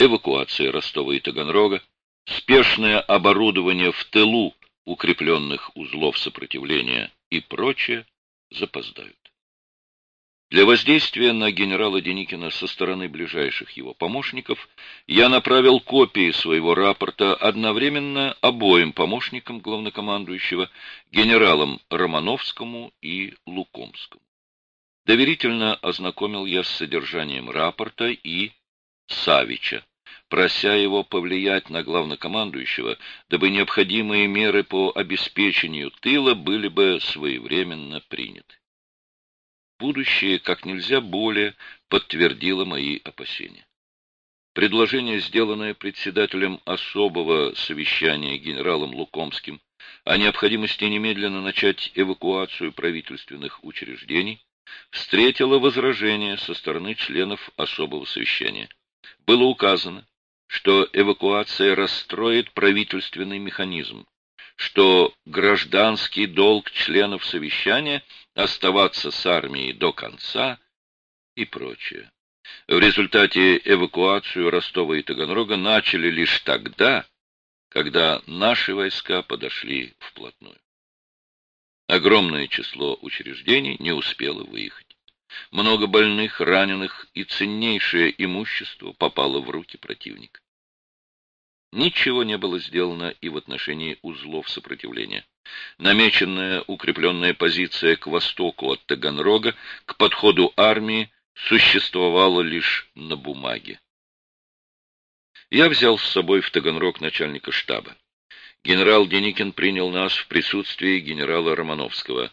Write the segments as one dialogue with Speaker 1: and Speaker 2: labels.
Speaker 1: эвакуация Ростова и Таганрога, спешное оборудование в тылу укрепленных узлов сопротивления и прочее запоздают. Для воздействия на генерала Деникина со стороны ближайших его помощников я направил копии своего рапорта одновременно обоим помощникам главнокомандующего, генералам Романовскому и Лукомскому. Доверительно ознакомил я с содержанием рапорта и Савича, прося его повлиять на главнокомандующего, дабы необходимые меры по обеспечению тыла были бы своевременно приняты. Будущее как нельзя более подтвердило мои опасения. Предложение, сделанное председателем особого совещания генералом Лукомским о необходимости немедленно начать эвакуацию правительственных учреждений, встретило возражение со стороны членов особого совещания. Было указано, что эвакуация расстроит правительственный механизм, что гражданский долг членов совещания оставаться с армией до конца и прочее. В результате эвакуацию Ростова и Таганрога начали лишь тогда, когда наши войска подошли вплотную. Огромное число учреждений не успело выехать. Много больных, раненых и ценнейшее имущество попало в руки противника. Ничего не было сделано и в отношении узлов сопротивления. Намеченная укрепленная позиция к востоку от Таганрога к подходу армии существовала лишь на бумаге. Я взял с собой в Таганрог начальника штаба. Генерал Деникин принял нас в присутствии генерала Романовского.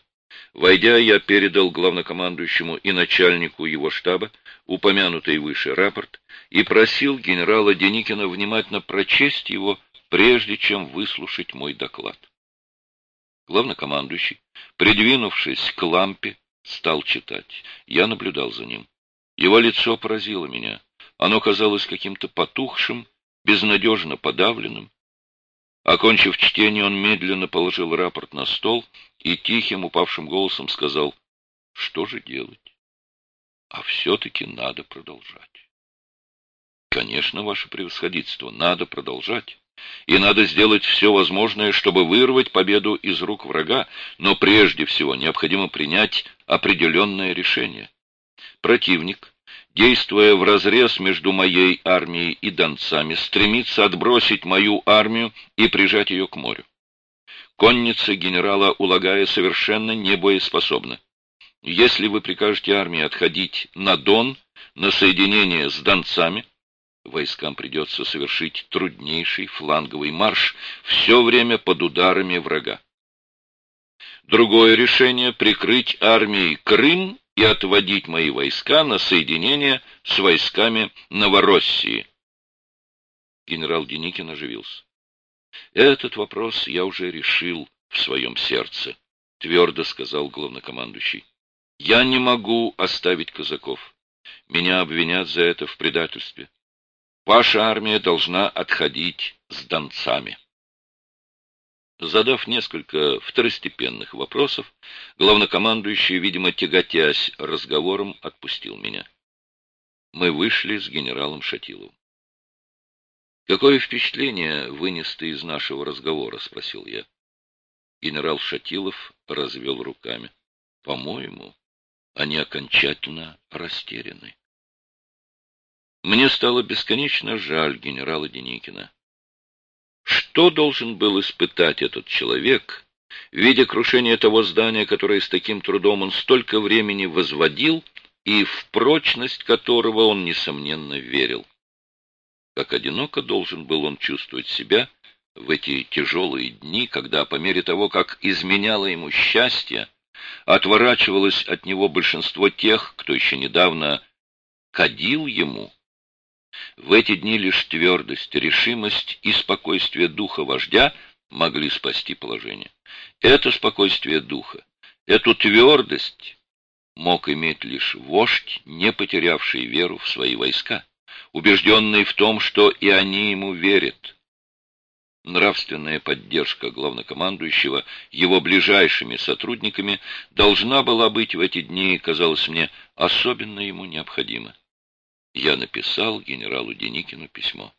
Speaker 1: Войдя, я передал главнокомандующему и начальнику его штаба упомянутый выше рапорт и просил генерала Деникина внимательно прочесть его, прежде чем выслушать мой доклад. Главнокомандующий, придвинувшись к лампе, стал читать. Я наблюдал за ним. Его лицо поразило меня. Оно казалось каким-то потухшим, безнадежно подавленным. Окончив чтение, он медленно положил рапорт на стол и тихим упавшим голосом сказал, что же делать? А все-таки надо продолжать. Конечно, ваше превосходительство, надо продолжать. И надо сделать все возможное, чтобы вырвать победу из рук врага, но прежде всего необходимо принять определенное решение. Противник, действуя в разрез между моей армией и донцами, стремится отбросить мою армию и прижать ее к морю. Конница генерала Улагая совершенно не боеспособна. Если вы прикажете армии отходить на Дон, на соединение с донцами, войскам придется совершить труднейший фланговый марш, все время под ударами врага. Другое решение — прикрыть армией Крым и отводить мои войска на соединение с войсками Новороссии. Генерал Деникин оживился. Этот вопрос я уже решил в своем сердце, твердо сказал главнокомандующий. Я не могу оставить казаков. Меня обвинят за это в предательстве. Ваша армия должна отходить с донцами. Задав несколько второстепенных вопросов, главнокомандующий, видимо, тяготясь разговором, отпустил меня. Мы вышли с генералом Шатиловым. «Какое впечатление вынес ты из нашего разговора?» — спросил я. Генерал Шатилов развел руками. «По-моему, они окончательно растеряны». Мне стало бесконечно жаль генерала Деникина. Что должен был испытать этот человек, видя крушение того здания, которое с таким трудом он столько времени возводил и в прочность которого он, несомненно, верил? Как одиноко должен был он чувствовать себя в эти тяжелые дни, когда по мере того, как изменяло ему счастье, отворачивалось от него большинство тех, кто еще недавно кадил ему, в эти дни лишь твердость, решимость и спокойствие духа вождя могли спасти положение. Это спокойствие духа, эту твердость мог иметь лишь вождь, не потерявший веру в свои войска, убежденный в том, что и они ему верят. Нравственная поддержка главнокомандующего его ближайшими сотрудниками должна была быть в эти дни, казалось мне, особенно ему необходима. Я написал генералу Деникину письмо.